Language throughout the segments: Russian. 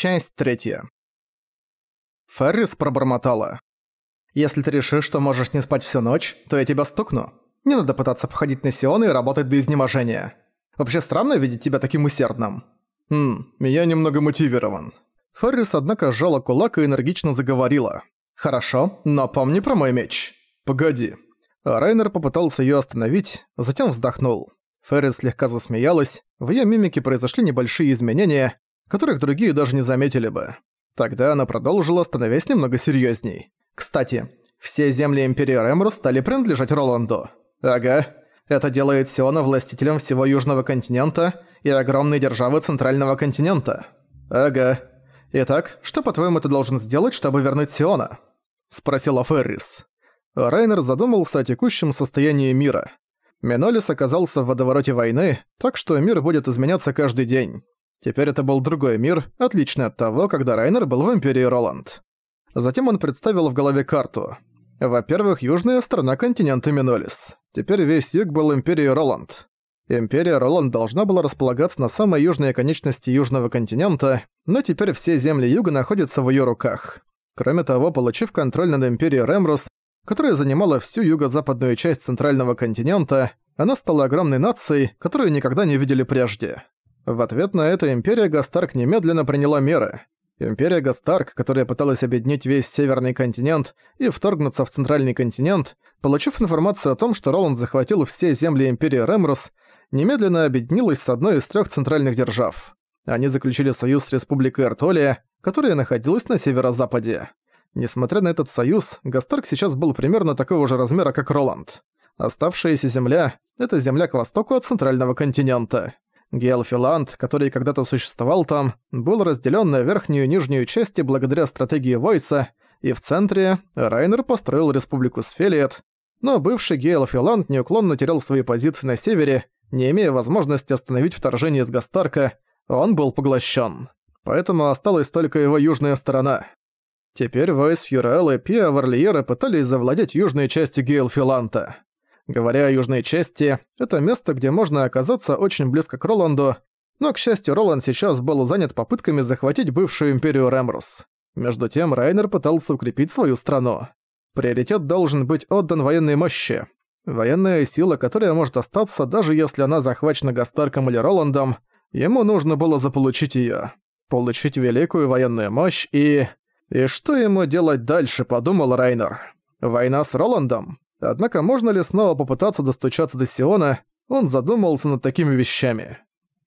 Часть третья. Феррис пробормотала. «Если ты решишь, что можешь не спать всю ночь, то я тебя стукну. Не надо пытаться походить на Сиона и работать до изнеможения. Вообще странно видеть тебя таким усердным». «Хм, я немного мотивирован». Феррис, однако, сжала кулак и энергично заговорила. «Хорошо, но помни про мой меч». «Погоди». Райнер попытался её остановить, затем вздохнул. Феррис слегка засмеялась, в её мимике произошли небольшие изменения, которых другие даже не заметили бы. Тогда она продолжила, становясь немного серьезней. «Кстати, все земли Империи Рэмру стали принадлежать Роланду. Ага. Это делает Сиона властителем всего Южного континента и огромной державы Центрального континента. Ага. Итак, что, по-твоему, ты должен сделать, чтобы вернуть Сиона?» Спросила Феррис. Райнер задумался о текущем состоянии мира. Менолис оказался в водовороте войны, так что мир будет изменяться каждый день. Теперь это был другой мир, отличный от того, когда Райнер был в Империи Роланд. Затем он представил в голове карту. Во-первых, южная сторона континента Минолис. Теперь весь юг был Империей Роланд. Империя Роланд должна была располагаться на самой южной конечности южного континента, но теперь все земли юга находятся в её руках. Кроме того, получив контроль над Империей Ремрус, которая занимала всю юго-западную часть центрального континента, она стала огромной нацией, которую никогда не видели прежде. В ответ на это Империя Гастарк немедленно приняла меры. Империя Гастарк, которая пыталась объединить весь Северный континент и вторгнуться в Центральный континент, получив информацию о том, что Роланд захватил все земли Империи Ремрус, немедленно объединилась с одной из трех центральных держав. Они заключили союз с Республикой Эртолия, которая находилась на северо-западе. Несмотря на этот союз, Гастарк сейчас был примерно такого же размера, как Роланд. Оставшаяся земля — это земля к востоку от Центрального континента. Геалфиланд, который когда-то существовал там, был разделен на верхнюю и нижнюю части благодаря стратегии Войса, и в центре Райнер построил республику Сфелиет, но бывший Геалфиланд неуклонно терял свои позиции на севере, не имея возможности остановить вторжение из Гастарка, он был поглощен. Поэтому осталась только его южная сторона. Теперь Войс, Фьюрел и Пиа Варлиера пытались завладеть южной частью Гейлфиланта. Говоря о южной части, это место, где можно оказаться очень близко к Роланду, но, к счастью, Роланд сейчас был занят попытками захватить бывшую империю Рэмрус. Между тем, Райнер пытался укрепить свою страну. Приоритет должен быть отдан военной мощи. Военная сила, которая может остаться, даже если она захвачена Гастарком или Роландом, ему нужно было заполучить её. Получить великую военную мощь и... И что ему делать дальше, подумал Райнер. Война с Роландом? Однако можно ли снова попытаться достучаться до Сиона, он задумался над такими вещами.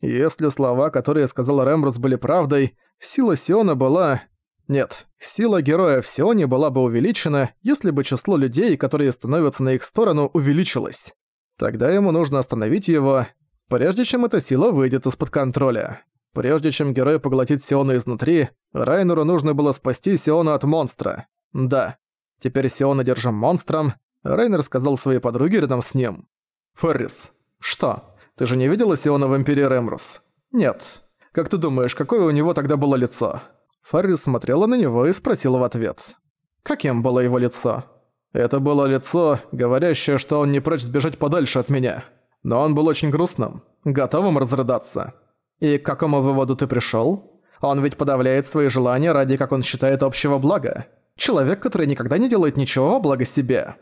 Если слова, которые сказал Рэмбрус, были правдой, сила Сиона была... Нет, сила героя в Сионе была бы увеличена, если бы число людей, которые становятся на их сторону, увеличилось. Тогда ему нужно остановить его, прежде чем эта сила выйдет из-под контроля. Прежде чем герой поглотит Сиона изнутри, Райнеру нужно было спасти Сиона от монстра. Да, теперь Сиона держим монстром, Райнер сказал своей подруге рядом с ним. «Феррис, что, ты же не видела Сиона в Империи Ремрус?» «Нет. Как ты думаешь, какое у него тогда было лицо?» Феррис смотрела на него и спросила в ответ. «Каким было его лицо?» «Это было лицо, говорящее, что он не прочь сбежать подальше от меня. Но он был очень грустным, готовым разрыдаться». «И к какому выводу ты пришёл? Он ведь подавляет свои желания ради, как он считает, общего блага. Человек, который никогда не делает ничего благо себе».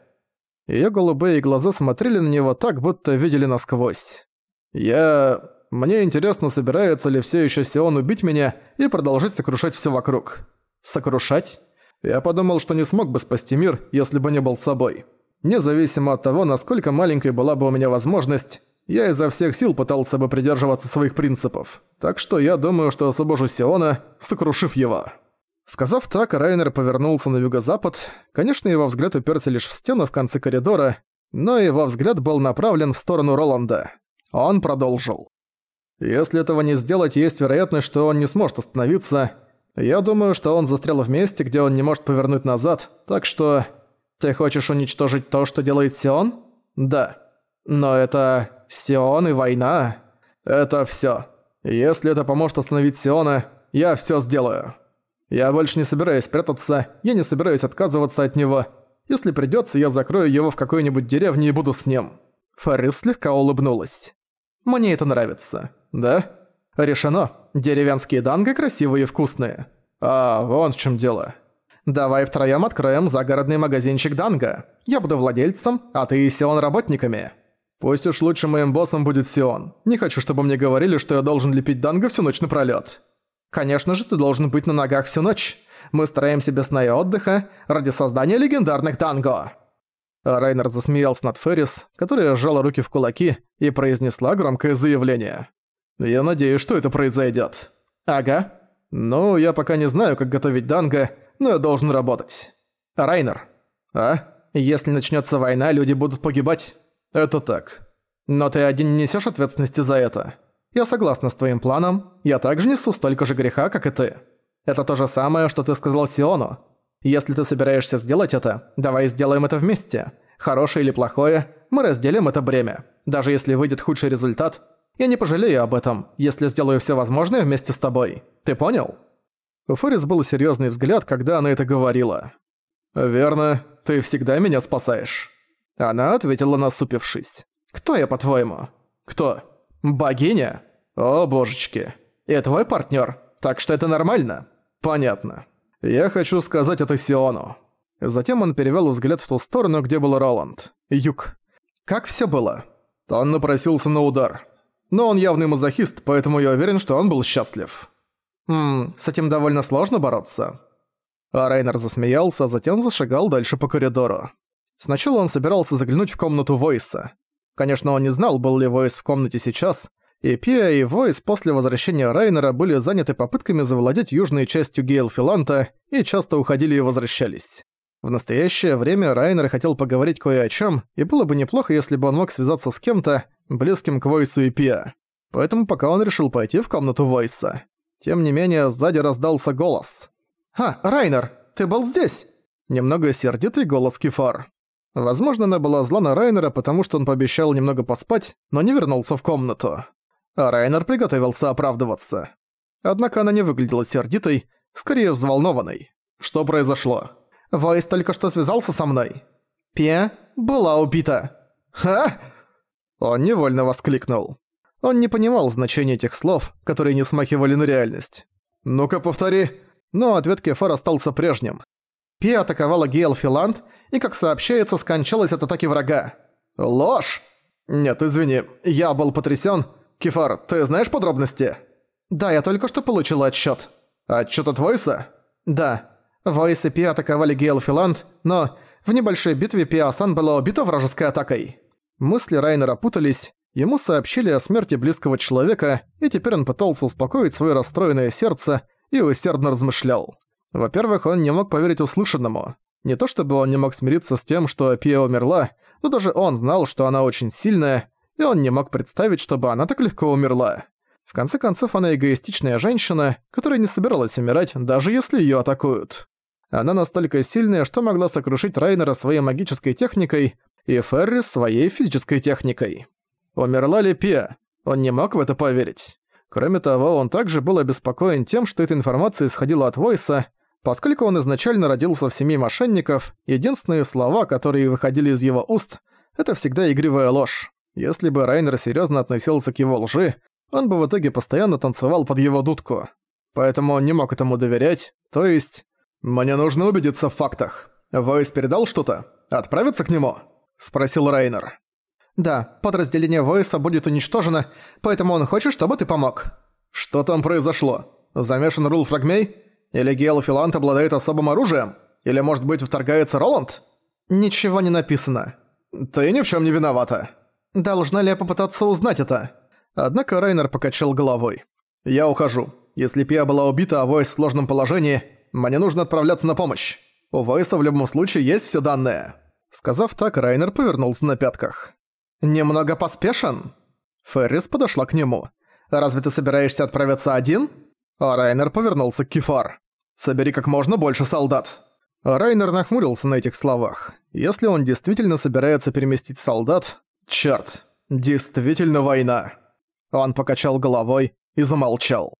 Её голубые глаза смотрели на него так, будто видели насквозь. «Я... Мне интересно, собирается ли всё ещё Сион убить меня и продолжить сокрушать всё вокруг. Сокрушать? Я подумал, что не смог бы спасти мир, если бы не был собой. Независимо от того, насколько маленькой была бы у меня возможность, я изо всех сил пытался бы придерживаться своих принципов. Так что я думаю, что освобожу Сиона, сокрушив его». Сказав так, Райнер повернулся на юго-запад. Конечно, его взгляд уперся лишь в стену в конце коридора, но его взгляд был направлен в сторону Роланда. Он продолжил. «Если этого не сделать, есть вероятность, что он не сможет остановиться. Я думаю, что он застрял в месте, где он не может повернуть назад, так что... Ты хочешь уничтожить то, что делает Сион? Да. Но это... Сион и война. Это всё. Если это поможет остановить Сиона, я всё сделаю». Я больше не собираюсь прятаться, я не собираюсь отказываться от него. Если придётся, я закрою его в какой-нибудь деревне и буду с ним». Фарис слегка улыбнулась. «Мне это нравится. Да? Решено. Деревенские данго красивые и вкусные. А, вон в чем дело. Давай втроём откроем загородный магазинчик данго. Я буду владельцем, а ты и Сион работниками. Пусть уж лучше моим боссом будет Сион. Не хочу, чтобы мне говорили, что я должен лепить данго всю ночь напролёт. Конечно же, ты должен быть на ногах всю ночь. Мы стараемся без сна и отдыха ради создания легендарных данго. Райнер засмеялся над Феррис, которая сжала руки в кулаки и произнесла громкое заявление. «Я надеюсь, что это произойдет. «Ага. Ну, я пока не знаю, как готовить данго, но я должен работать. Райнер. А? Если начнется война, люди будут погибать. Это так. Но ты один не несешь ответственности за это. Я согласна с твоим планом, я также несу столько же греха, как и ты. Это то же самое, что ты сказал Сиону. Если ты собираешься сделать это, давай сделаем это вместе. Хорошее или плохое, мы разделим это бремя. Даже если выйдет худший результат, я не пожалею об этом, если сделаю все возможное вместе с тобой. Ты понял? У Феррис был серьезный взгляд, когда она это говорила. «Верно, ты всегда меня спасаешь». Она ответила, насупившись. «Кто я, по-твоему?» «Кто?» «Богиня?» «О, божечки. И твой партнер, так что это нормально?» «Понятно. Я хочу сказать это Сиону». Затем он перевел взгляд в ту сторону, где был Роланд. Юг. «Как все было?» Он напросился на удар. Но он явный мазохист, поэтому я уверен, что он был счастлив. Ммм, с этим довольно сложно бороться. А Райнер засмеялся, а затем зашагал дальше по коридору. Сначала он собирался заглянуть в комнату Войса. Конечно, он не знал, был ли Войс в комнате сейчас, и Пиа и Войс после возвращения Райнера были заняты попытками завладеть южной частью Гейлфиланта и часто уходили и возвращались. В настоящее время Райнер хотел поговорить кое о чем, и было бы неплохо, если бы он мог связаться с кем-то, близким к Войсу и Пиа. Поэтому пока он решил пойти в комнату Войса. Тем не менее, сзади раздался голос. «Ха, Райнер, ты был здесь?» Немного сердитый голос Кефар. Возможно, она была зла на Райнера, потому что он пообещал немного поспать, но не вернулся в комнату. А Райнер приготовился оправдываться. Однако она не выглядела сердитой, скорее взволнованной. Что произошло? Войс только что связался со мной. Пе была убита. Ха! Он невольно воскликнул. Он не понимал значения этих слов, которые не смахивали на реальность. «Ну-ка, повтори». Но ответ Кефар остался прежним. Пи атаковала Гейл Филанд и, как сообщается, скончалась от атаки врага. «Ложь!» «Нет, извини, я был потрясен. Кефар, ты знаешь подробности?» «Да, я только что получил отчет. «Отчёт от Войса?» «Да. Войс и Пи атаковали Гейл Филанд, но в небольшой битве Пиасан была убита вражеской атакой». Мысли Райнера путались, ему сообщили о смерти близкого человека, и теперь он пытался успокоить свое расстроенное сердце и усердно размышлял. Во-первых, он не мог поверить услышанному. Не то чтобы он не мог смириться с тем, что Пия умерла, но даже он знал, что она очень сильная, и он не мог представить, чтобы она так легко умерла. В конце концов, она эгоистичная женщина, которая не собиралась умирать, даже если её атакуют. Она настолько сильная, что могла сокрушить Райнера своей магической техникой, и Ферри своей физической техникой. Умерла ли Пия? Он не мог в это поверить. Кроме того, он также был обеспокоен тем, что эта информация исходила от Войса, поскольку он изначально родился в семье мошенников, единственные слова, которые выходили из его уст, это всегда игривая ложь. Если бы Райнер серьезно относился к его лжи, он бы в итоге постоянно танцевал под его дудку. Поэтому он не мог этому доверять, то есть... «Мне нужно убедиться в фактах. Войс передал что-то? Отправиться к нему?» спросил Райнер. «Да, подразделение Войса будет уничтожено, поэтому он хочет, чтобы ты помог». «Что там произошло? Замешан Рул Фрагмей? Или Гейл Филант обладает особым оружием? Или, может быть, вторгается Роланд?» «Ничего не написано». «Ты ни в чем не виновата». «Должна ли я попытаться узнать это?» Однако Райнер покачал головой. «Я ухожу. Если Пиа была убита, а Войс в сложном положении, мне нужно отправляться на помощь. У Войса в любом случае есть все данные». Сказав так, Райнер повернулся на пятках. «Немного поспешен?» Феррис подошла к нему. «Разве ты собираешься отправиться один?» А Райнер повернулся к Кефар. «Собери как можно больше солдат». Райнер нахмурился на этих словах. Если он действительно собирается переместить солдат... Чёрт, действительно война. Он покачал головой и замолчал.